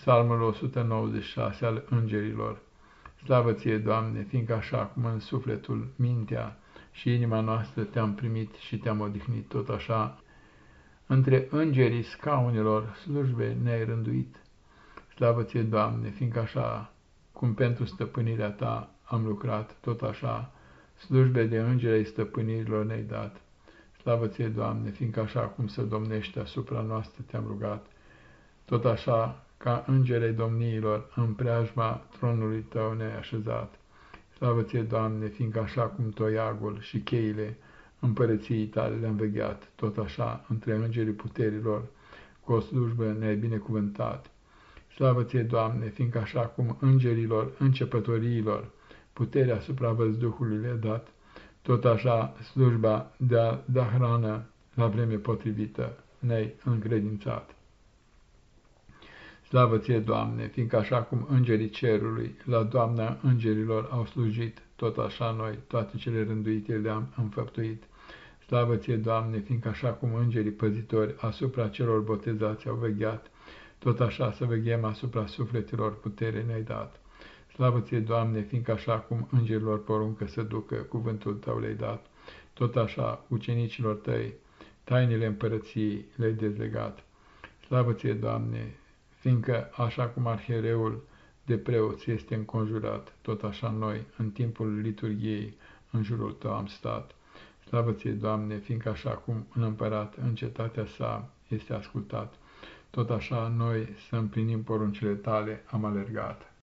Psalmul 196 al Îngerilor. Slavă ție, Doamne, fiindcă așa cum în sufletul, mintea și inima noastră te-am primit și te-am odihnit, tot așa, între îngerii scaunelor slujbe ne-ai rânduit. Slavă ție, Doamne, fiindcă așa cum pentru stăpânirea ta am lucrat, tot așa, slujbe de îngeri ai stăpânirilor ne-ai dat. Slavă ție, Doamne, fiindcă așa cum să domnești asupra noastră te-am rugat, tot așa ca îngerei domniilor în preajma tronului tău ne-ai așezat. Slavă ție, Doamne, fiindcă așa cum toiagul și cheile împărăției tale le-am vegheat, tot așa, între îngerii puterilor, cu o slujbă ne-ai binecuvântat. Slavă ție, Doamne, fiindcă așa cum îngerilor începătoriilor puterea asupra văzduhului le-a dat, tot așa slujba de a da hrană la vreme potrivită ne-ai încredințat. Slavă ție, Doamne, fiindcă așa cum îngerii cerului la Doamna îngerilor au slujit, tot așa noi toate cele rânduite le-am înfăptuit. Slavă ție, Doamne, fiindcă așa cum îngerii păzitori asupra celor botezați au vegheat, tot așa să veghem asupra sufletelor putere ne-ai dat. Slavă ție, Doamne, fiindcă așa cum îngerilor poruncă să ducă cuvântul tău le-ai dat, tot așa ucenicilor tăi tainele împărăției le-ai dezlegat. Slavă ție, Doamne, fiindcă așa cum arhereul de preoți este înconjurat, tot așa noi, în timpul liturgiei, în jurul tău am stat. Slavă ție, Doamne, fiindcă așa cum un împărat în cetatea sa este ascultat, tot așa noi să împlinim poruncile tale am alergat.